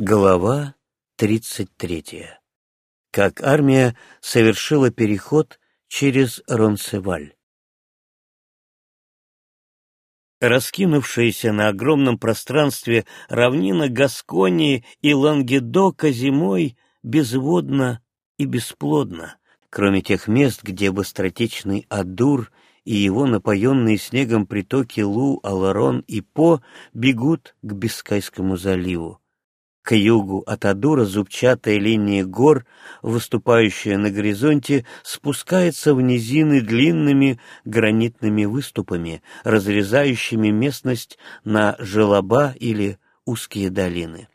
Глава 33. Как армия совершила переход через Ронсеваль. Раскинувшаяся на огромном пространстве равнина Гасконии и Лангедока зимой безводна и бесплодна, кроме тех мест, где быстротечный Адур и его напоенные снегом притоки Лу, Аларон и По бегут к Бискайскому заливу. К югу от Адура зубчатая линия гор, выступающая на горизонте, спускается в низины длинными гранитными выступами, разрезающими местность на желоба или узкие долины.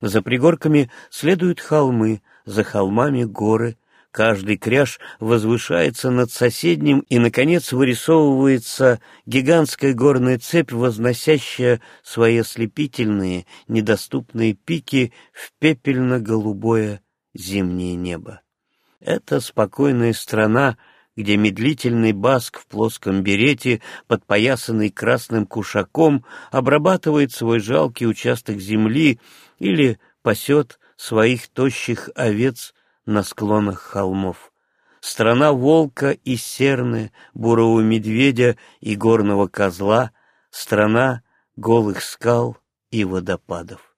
За пригорками следуют холмы, за холмами горы, Каждый кряж возвышается над соседним, и, наконец, вырисовывается гигантская горная цепь, возносящая свои ослепительные, недоступные пики в пепельно-голубое зимнее небо. Это спокойная страна, где медлительный баск в плоском берете, подпоясанный красным кушаком, обрабатывает свой жалкий участок земли или пасет своих тощих овец на склонах холмов. Страна волка и серны, бурого медведя и горного козла, страна голых скал и водопадов.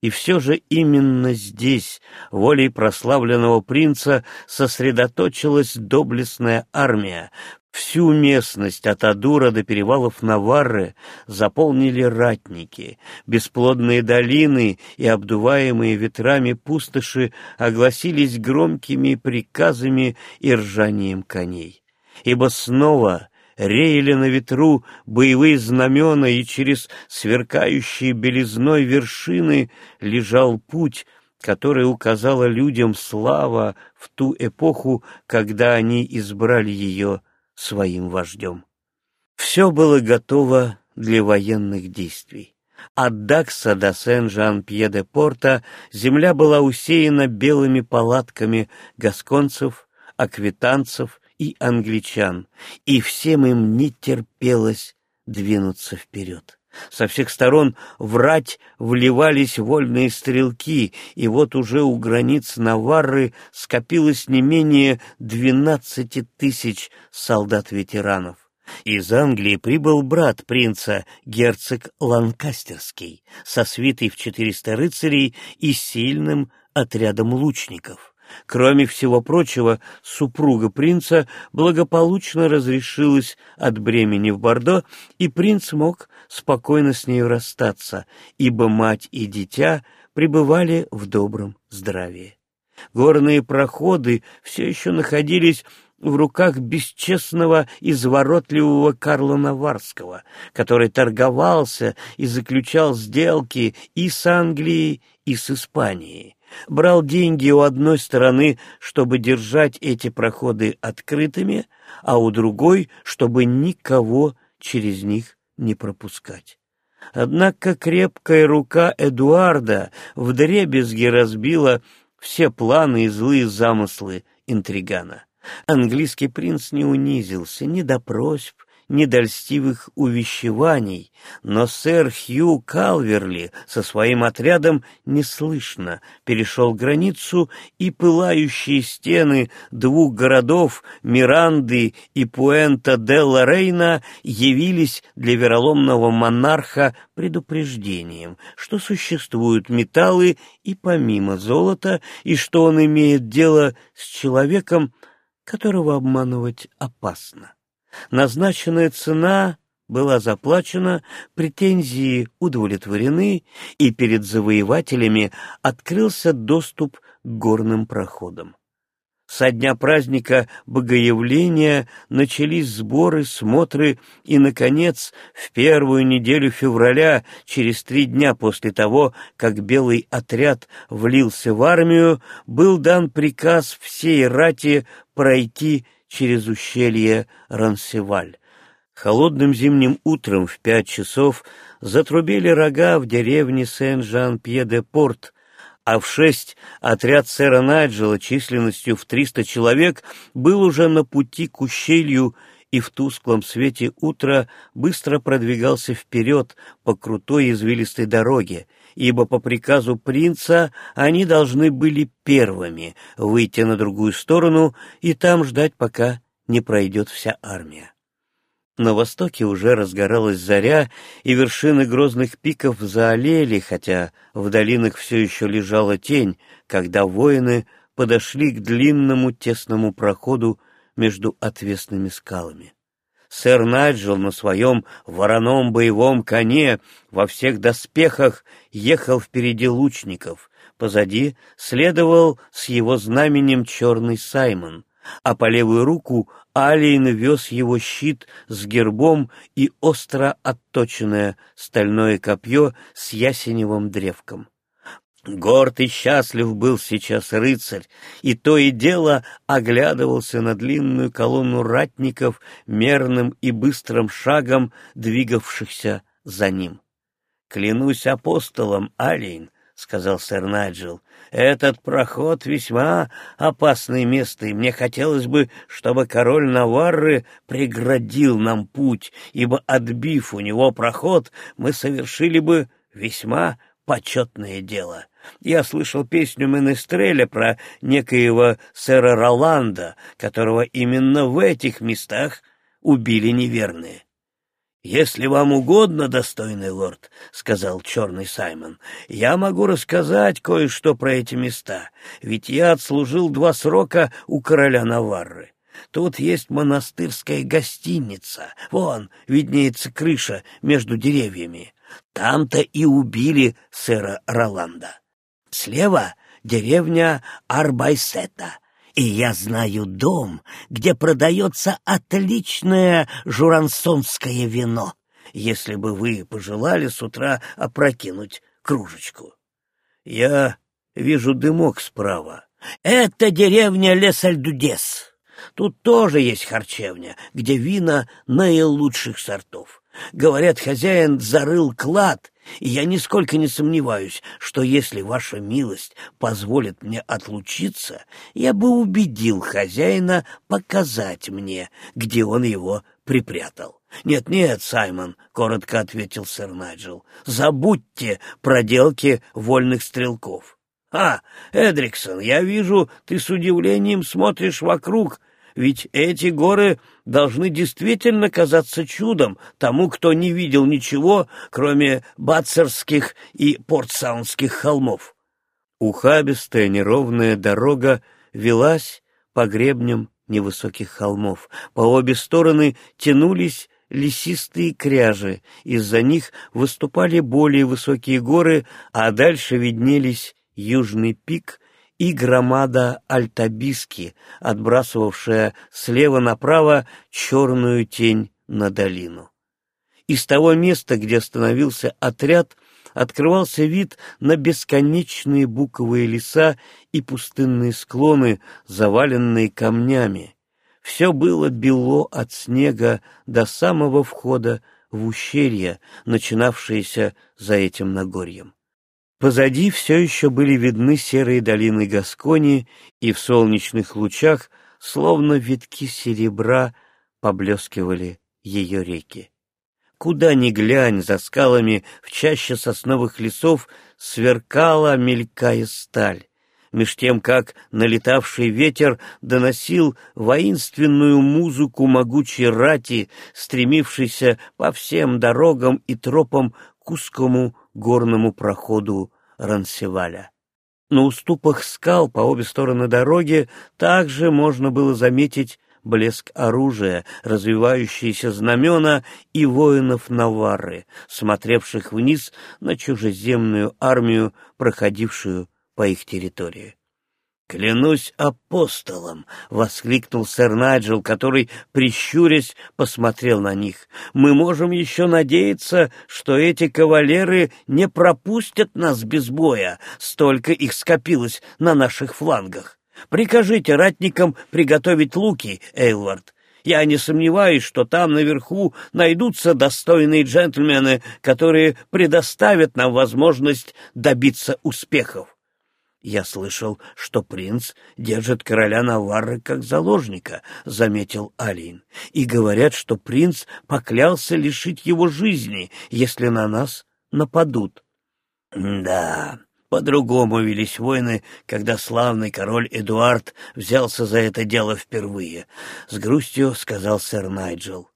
И все же именно здесь, волей прославленного принца, сосредоточилась доблестная армия, Всю местность от Адура до перевалов Наварры заполнили ратники, бесплодные долины и обдуваемые ветрами пустоши огласились громкими приказами и ржанием коней. Ибо снова реяли на ветру боевые знамена, и через сверкающие белизной вершины лежал путь, который указала людям слава в ту эпоху, когда они избрали ее своим вождем. Все было готово для военных действий. От Дакса до Сен-Жан-Пье-де-Порта земля была усеяна белыми палатками гасконцев, аквитанцев и англичан, и всем им не терпелось двинуться вперед. Со всех сторон врать вливались вольные стрелки, и вот уже у границ Наварры скопилось не менее двенадцати тысяч солдат-ветеранов. Из Англии прибыл брат принца, герцог Ланкастерский, со свитой в четыреста рыцарей и сильным отрядом лучников. Кроме всего прочего, супруга принца благополучно разрешилась от бремени в Бордо, и принц мог спокойно с нею расстаться, ибо мать и дитя пребывали в добром здравии. Горные проходы все еще находились в руках бесчестного, изворотливого Карла Наварского, который торговался и заключал сделки и с Англией, и с Испанией брал деньги у одной стороны, чтобы держать эти проходы открытыми, а у другой, чтобы никого через них не пропускать. Однако крепкая рука Эдуарда вдребезги разбила все планы и злые замыслы интригана. Английский принц не унизился ни до просьб, недольстивых увещеваний, но сэр Хью Калверли со своим отрядом неслышно перешел границу, и пылающие стены двух городов Миранды и Пуэнта-де-Лорейна явились для вероломного монарха предупреждением, что существуют металлы и помимо золота, и что он имеет дело с человеком, которого обманывать опасно. Назначенная цена была заплачена, претензии удовлетворены, и перед завоевателями открылся доступ к горным проходам. Со дня праздника Богоявления начались сборы, смотры, и, наконец, в первую неделю февраля, через три дня после того, как белый отряд влился в армию, был дан приказ всей рати пройти через ущелье Рансеваль. Холодным зимним утром в пять часов затрубили рога в деревне Сен-Жан-Пье-де-Порт, а в шесть отряд сэра Найджела численностью в триста человек был уже на пути к ущелью и в тусклом свете утра быстро продвигался вперед по крутой извилистой дороге, ибо по приказу принца они должны были первыми выйти на другую сторону и там ждать, пока не пройдет вся армия. На востоке уже разгоралась заря, и вершины грозных пиков заолели, хотя в долинах все еще лежала тень, когда воины подошли к длинному тесному проходу между отвесными скалами. Сэр Найджел на своем вороном боевом коне во всех доспехах ехал впереди лучников, позади следовал с его знаменем черный Саймон, а по левую руку Алиен вез его щит с гербом и остро отточенное стальное копье с ясеневым древком. Горд и счастлив был сейчас рыцарь, и то и дело оглядывался на длинную колонну ратников мерным и быстрым шагом, двигавшихся за ним. «Клянусь апостолом, Алейн», — сказал сэр Найджел, — «этот проход весьма опасное место, и мне хотелось бы, чтобы король Наварры преградил нам путь, ибо, отбив у него проход, мы совершили бы весьма почетное дело». Я слышал песню Менестреля про некоего сэра Роланда, которого именно в этих местах убили неверные. «Если вам угодно, достойный лорд, — сказал черный Саймон, — я могу рассказать кое-что про эти места, ведь я отслужил два срока у короля Наварры. Тут есть монастырская гостиница, вон виднеется крыша между деревьями. Там-то и убили сэра Роланда. Слева деревня Арбайсета, и я знаю дом, где продается отличное журансонское вино, если бы вы пожелали с утра опрокинуть кружечку. Я вижу дымок справа. Это деревня Лесальдудес. Тут тоже есть харчевня, где вина наилучших сортов. Говорят, хозяин зарыл клад и я нисколько не сомневаюсь, что если ваша милость позволит мне отлучиться, я бы убедил хозяина показать мне, где он его припрятал. «Нет-нет, Саймон», — коротко ответил сэр Найджел, — «забудьте проделки вольных стрелков». «А, Эдриксон, я вижу, ты с удивлением смотришь вокруг ведь эти горы должны действительно казаться чудом тому, кто не видел ничего, кроме Бацерских и Портсаунских холмов. Ухабистая неровная дорога велась по гребням невысоких холмов. По обе стороны тянулись лесистые кряжи, из-за них выступали более высокие горы, а дальше виднелись южный пик и громада Альтабиски, отбрасывавшая слева направо черную тень на долину. Из того места, где остановился отряд, открывался вид на бесконечные буковые леса и пустынные склоны, заваленные камнями. Все было бело от снега до самого входа в ущелье, начинавшееся за этим Нагорьем. Позади все еще были видны серые долины Гаскони, и в солнечных лучах, словно витки серебра, поблескивали ее реки. Куда ни глянь, за скалами в чаще сосновых лесов сверкала, мелькая сталь, меж тем, как налетавший ветер доносил воинственную музыку могучей рати, стремившейся по всем дорогам и тропам к узкому горному проходу Рансеваля. На уступах скал по обе стороны дороги также можно было заметить блеск оружия, развивающиеся знамена и воинов Наварры, смотревших вниз на чужеземную армию, проходившую по их территории. «Клянусь апостолом!» — воскликнул сэр Найджел, который, прищурясь, посмотрел на них. «Мы можем еще надеяться, что эти кавалеры не пропустят нас без боя, столько их скопилось на наших флангах. Прикажите ратникам приготовить луки, Эйлвард. Я не сомневаюсь, что там наверху найдутся достойные джентльмены, которые предоставят нам возможность добиться успехов. «Я слышал, что принц держит короля Наварры как заложника», — заметил Алин. «И говорят, что принц поклялся лишить его жизни, если на нас нападут». Да, по-другому велись войны, когда славный король Эдуард взялся за это дело впервые, — с грустью сказал сэр Найджел.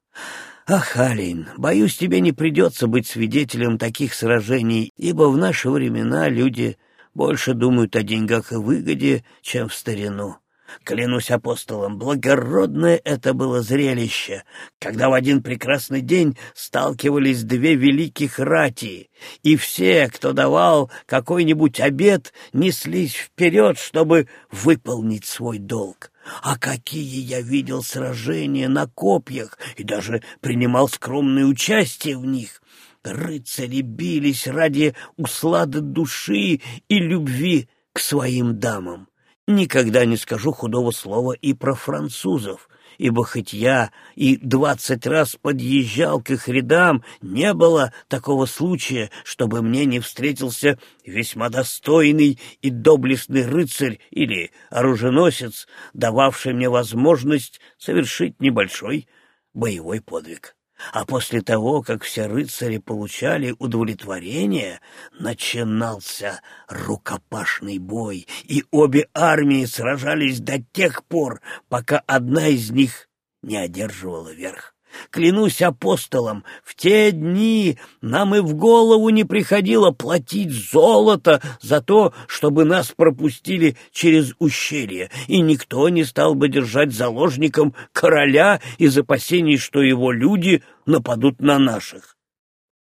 «Ах, Алин, боюсь, тебе не придется быть свидетелем таких сражений, ибо в наши времена люди больше думают о деньгах и выгоде, чем в старину. Клянусь апостолом, благородное это было зрелище, когда в один прекрасный день сталкивались две великих рати, и все, кто давал какой-нибудь обед, неслись вперед, чтобы выполнить свой долг. А какие я видел сражения на копьях и даже принимал скромное участие в них! Рыцари бились ради услады души и любви к своим дамам. Никогда не скажу худого слова и про французов, ибо хоть я и двадцать раз подъезжал к их рядам, не было такого случая, чтобы мне не встретился весьма достойный и доблестный рыцарь или оруженосец, дававший мне возможность совершить небольшой боевой подвиг. А после того, как все рыцари получали удовлетворение, начинался рукопашный бой, и обе армии сражались до тех пор, пока одна из них не одерживала верх. Клянусь апостолом, в те дни нам и в голову не приходило платить золото за то, чтобы нас пропустили через ущелье, и никто не стал бы держать заложником короля из опасений, что его люди нападут на наших.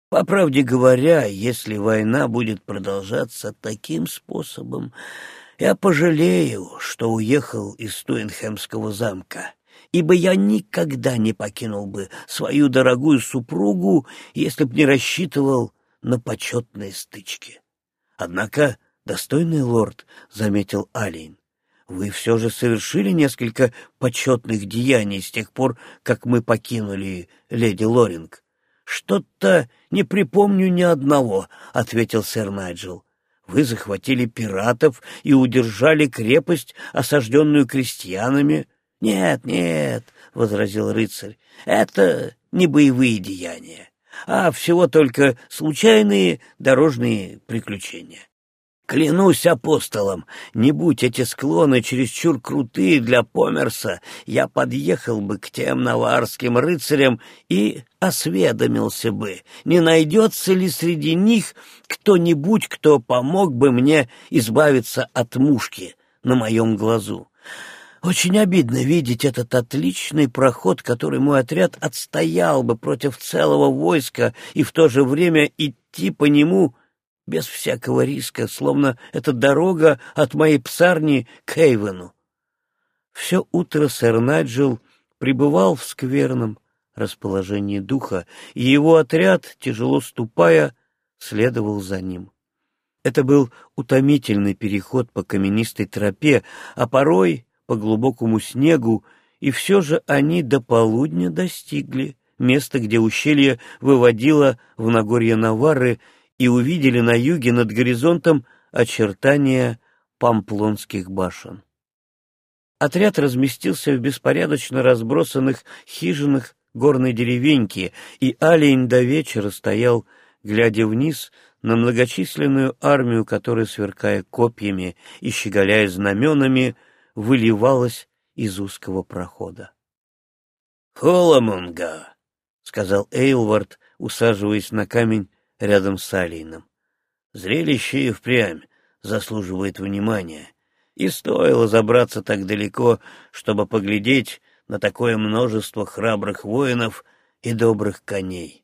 По правде говоря, если война будет продолжаться таким способом, я пожалею, что уехал из Туинхемского замка ибо я никогда не покинул бы свою дорогую супругу, если б не рассчитывал на почетные стычки. Однако, достойный лорд, — заметил Алейн, — вы все же совершили несколько почетных деяний с тех пор, как мы покинули леди Лоринг. — Что-то не припомню ни одного, — ответил сэр Найджел. Вы захватили пиратов и удержали крепость, осажденную крестьянами, «Нет, нет», — возразил рыцарь, — «это не боевые деяния, а всего только случайные дорожные приключения». Клянусь апостолом, не будь эти склоны чересчур крутые для Померса, я подъехал бы к тем наварским рыцарям и осведомился бы, не найдется ли среди них кто-нибудь, кто помог бы мне избавиться от мушки на моем глазу. Очень обидно видеть этот отличный проход, который мой отряд отстоял бы против целого войска, и в то же время идти по нему без всякого риска, словно это дорога от моей псарни к Эйвену. Все утро сэр Наджил пребывал в скверном расположении духа, и его отряд, тяжело ступая, следовал за ним. Это был утомительный переход по каменистой тропе, а порой по глубокому снегу, и все же они до полудня достигли места, где ущелье выводило в Нагорье Навары, и увидели на юге над горизонтом очертания памплонских башен. Отряд разместился в беспорядочно разбросанных хижинах горной деревеньки, и Алень до вечера стоял, глядя вниз на многочисленную армию, которая, сверкая копьями и щеголяя знаменами, выливалась из узкого прохода. «Холомунга!» — сказал Эйлвард, усаживаясь на камень рядом с Алином. «Зрелище и впрямь заслуживает внимания, и стоило забраться так далеко, чтобы поглядеть на такое множество храбрых воинов и добрых коней.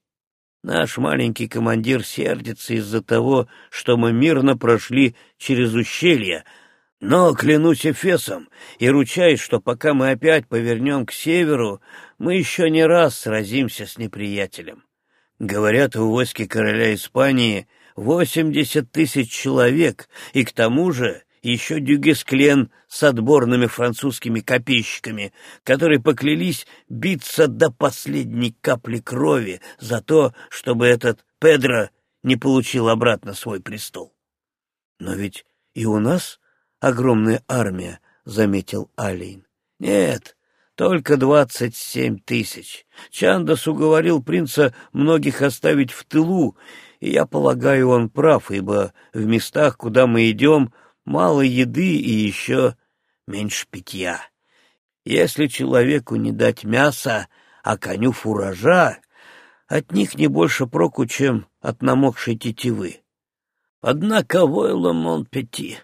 Наш маленький командир сердится из-за того, что мы мирно прошли через ущелье, но клянусь Эфесом и ручаюсь, что пока мы опять повернем к северу, мы еще не раз сразимся с неприятелем. Говорят, у войски короля Испании восемьдесят тысяч человек, и к тому же еще Дюгесклен с отборными французскими копейщиками, которые поклялись биться до последней капли крови за то, чтобы этот Педро не получил обратно свой престол. Но ведь и у нас огромная армия, — заметил Алейн. — Нет, только двадцать семь тысяч. Чандас уговорил принца многих оставить в тылу, и я полагаю, он прав, ибо в местах, куда мы идем, мало еды и еще меньше питья. Если человеку не дать мяса, а коню фуража, от них не больше проку, чем от намокшей тетивы. Однако Войло Монпети,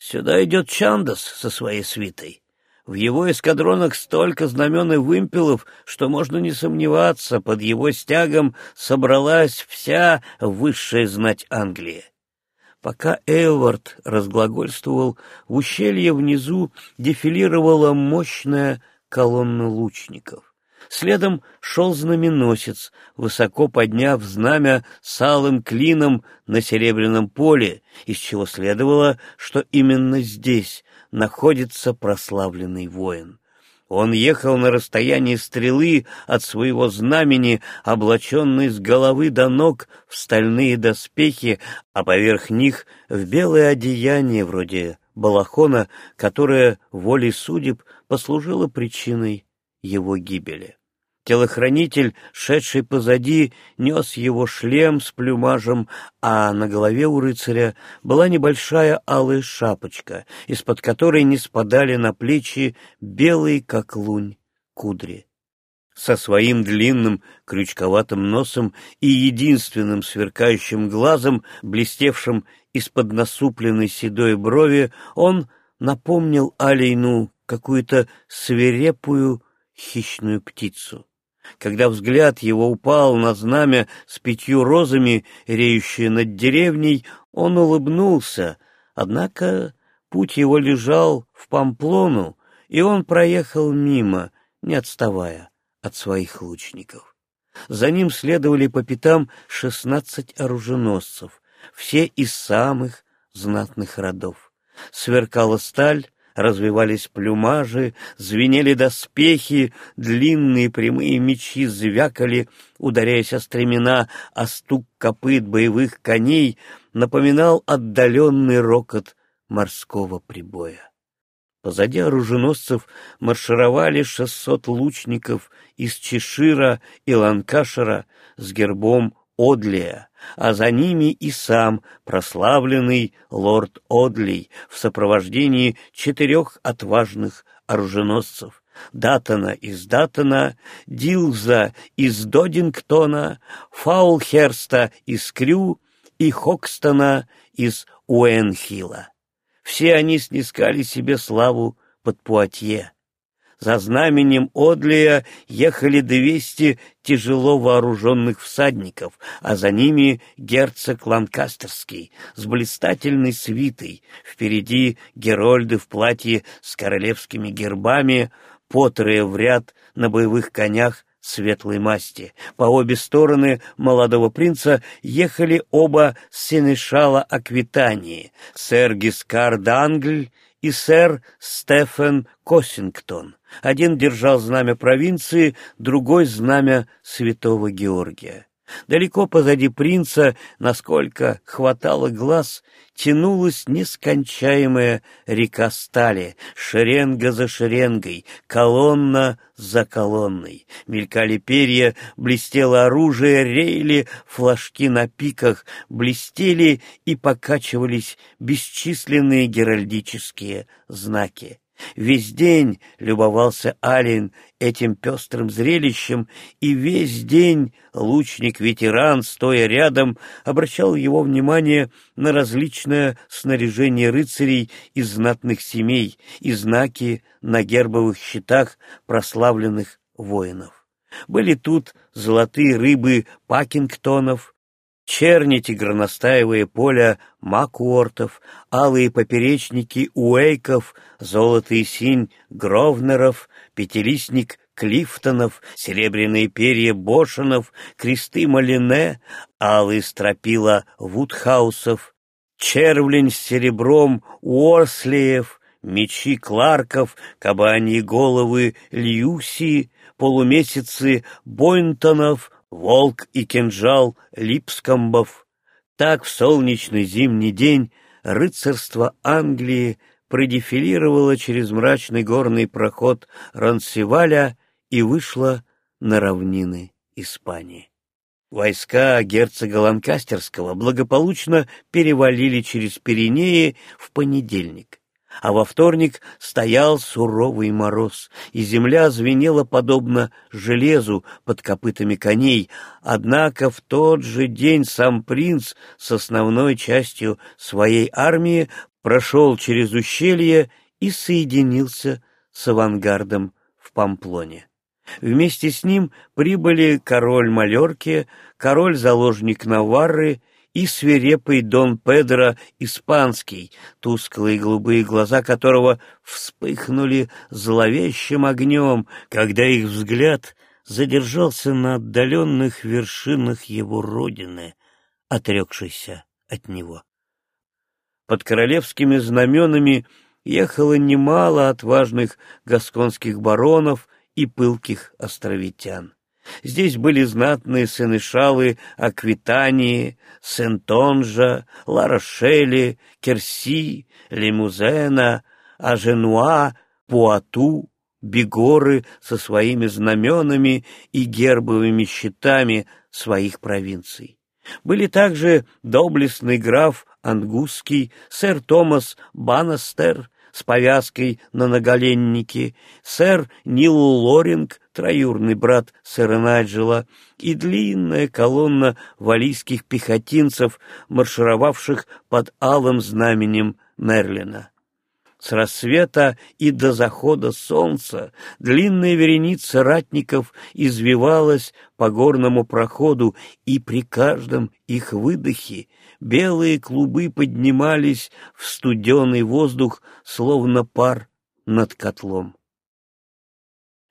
сюда идет Чандас со своей свитой. В его эскадронах столько знамен и вымпелов, что можно не сомневаться, под его стягом собралась вся высшая знать Англии. Пока Эйлвард разглагольствовал, в ущелье внизу дефилировала мощная колонна лучников. Следом шел знаменосец, высоко подняв знамя с алым клином на серебряном поле, из чего следовало, что именно здесь находится прославленный воин. Он ехал на расстоянии стрелы от своего знамени, облаченный с головы до ног в стальные доспехи, а поверх них в белое одеяние вроде балахона, которое волей судеб послужило причиной его гибели. Телохранитель, шедший позади, нес его шлем с плюмажем, а на голове у рыцаря была небольшая алая шапочка, из-под которой не спадали на плечи белые, как лунь, кудри. Со своим длинным крючковатым носом и единственным сверкающим глазом, блестевшим из-под насупленной седой брови, он напомнил Алейну какую-то свирепую хищную птицу. Когда взгляд его упал на знамя с пятью розами, реющие над деревней, он улыбнулся, однако путь его лежал в Памплону, и он проехал мимо, не отставая от своих лучников. За ним следовали по пятам шестнадцать оруженосцев, все из самых знатных родов. Сверкала сталь, развивались плюмажи, звенели доспехи, длинные прямые мечи звякали, ударяясь о стремена, а стук копыт боевых коней напоминал отдаленный рокот морского прибоя. Позади оруженосцев маршировали шестьсот лучников из Чешира и Ланкашера с гербом Одлия, а за ними и сам прославленный лорд Одли в сопровождении четырех отважных оруженосцев Датона из Датона, Дилза из Додингтона, Фаулхерста из Крю и Хокстона из Уэнхилла. Все они снискали себе славу под Пуатье. За знаменем Одлия ехали двести тяжело вооруженных всадников, а за ними герцог Ланкастерский с блистательной свитой, впереди герольды в платье с королевскими гербами, потрые в ряд на боевых конях светлой масти. По обе стороны молодого принца ехали оба сенешала Аквитании, сэр Гискар Дангль и сэр Стефан Косингтон. Один держал знамя провинции, другой — знамя святого Георгия. Далеко позади принца, насколько хватало глаз, тянулась нескончаемая река стали, шеренга за шеренгой, колонна за колонной. Мелькали перья, блестело оружие, реяли флажки на пиках, блестели и покачивались бесчисленные геральдические знаки. Весь день любовался Алин этим пестрым зрелищем, и весь день лучник-ветеран, стоя рядом, обращал его внимание на различное снаряжение рыцарей из знатных семей и знаки на гербовых щитах прославленных воинов. Были тут золотые рыбы Пакингтонов, чернити горностаевые поля макуортов, алые поперечники уэйков, золотый синь гровнеров, пятилистник Клифтонов, серебряные перья Бошинов, кресты Малине, алые стропила Вудхаусов, червлень с серебром Уорслеев, мечи Кларков, кабаньи головы Льюси, полумесяцы Бойнтонов, волк и кинжал Липскомбов. Так в солнечный зимний день рыцарство Англии продефилировала через мрачный горный проход Рансеваля и вышла на равнины Испании. Войска герцога Ланкастерского благополучно перевалили через Пиренеи в понедельник а во вторник стоял суровый мороз, и земля звенела подобно железу под копытами коней, однако в тот же день сам принц с основной частью своей армии прошел через ущелье и соединился с авангардом в Памплоне. Вместе с ним прибыли король Малерки, король-заложник Наварры и свирепый Дон Педро Испанский, тусклые голубые глаза которого вспыхнули зловещим огнем, когда их взгляд задержался на отдаленных вершинах его родины, отрекшейся от него. Под королевскими знаменами ехало немало отважных гасконских баронов и пылких островитян. Здесь были знатные сенешалы Аквитании, Сентонжа, Ларошели, Керси, Лимузена, Аженуа, Пуату, Бигоры со своими знаменами и гербовыми щитами своих провинций. Были также доблестный граф Ангусский, сэр Томас Банастер, с повязкой на наголеннике, сэр Нил Лоринг, троюрный брат сэра Найджела, и длинная колонна валийских пехотинцев, маршировавших под алым знаменем Мерлина. С рассвета и до захода солнца длинная вереница ратников извивалась по горному проходу, и при каждом их выдохе белые клубы поднимались в студеный воздух, словно пар над котлом.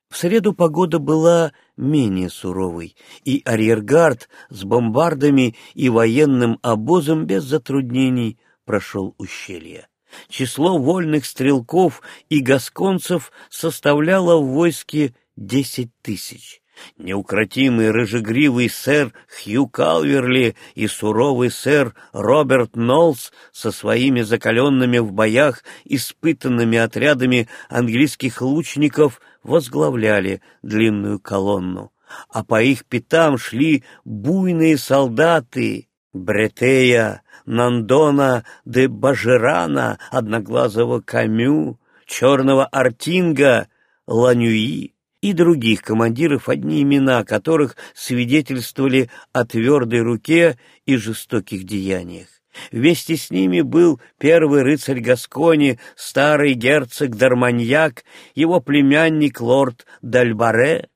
В среду погода была менее суровой, и арьергард с бомбардами и военным обозом без затруднений прошел ущелье. Число вольных стрелков и гасконцев составляло в войске десять тысяч. Неукротимый рыжегривый сэр Хью Калверли и суровый сэр Роберт Нолс со своими закаленными в боях испытанными отрядами английских лучников возглавляли длинную колонну, а по их пятам шли буйные солдаты Бретея, Нандона де Бажерана, Одноглазого Камю, Черного Артинга, Ланюи и других командиров, одни имена которых свидетельствовали о твердой руке и жестоких деяниях. Вместе с ними был первый рыцарь Гаскони, старый герцог Дарманьяк, его племянник лорд Дальбаре,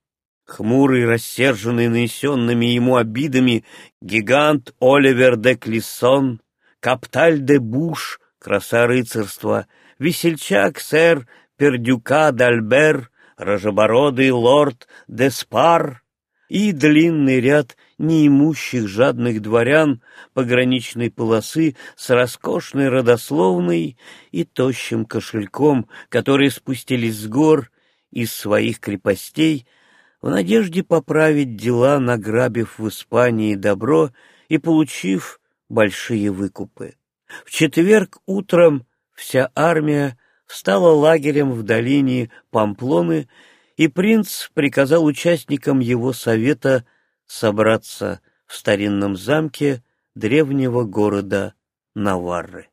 хмурый, рассерженный нанесенными ему обидами, гигант Оливер де Клиссон, капталь де Буш, краса рыцарства, весельчак сэр Пердюка Дальбер, рожебородый лорд Деспар и длинный ряд неимущих жадных дворян пограничной полосы с роскошной родословной и тощим кошельком, которые спустились с гор из своих крепостей в надежде поправить дела, награбив в Испании добро и получив большие выкупы. В четверг утром вся армия стала лагерем в долине Памплоны, и принц приказал участникам его совета собраться в старинном замке древнего города Наварры.